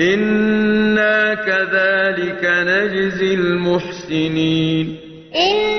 إنا كذلك نجزي المحسنين إنا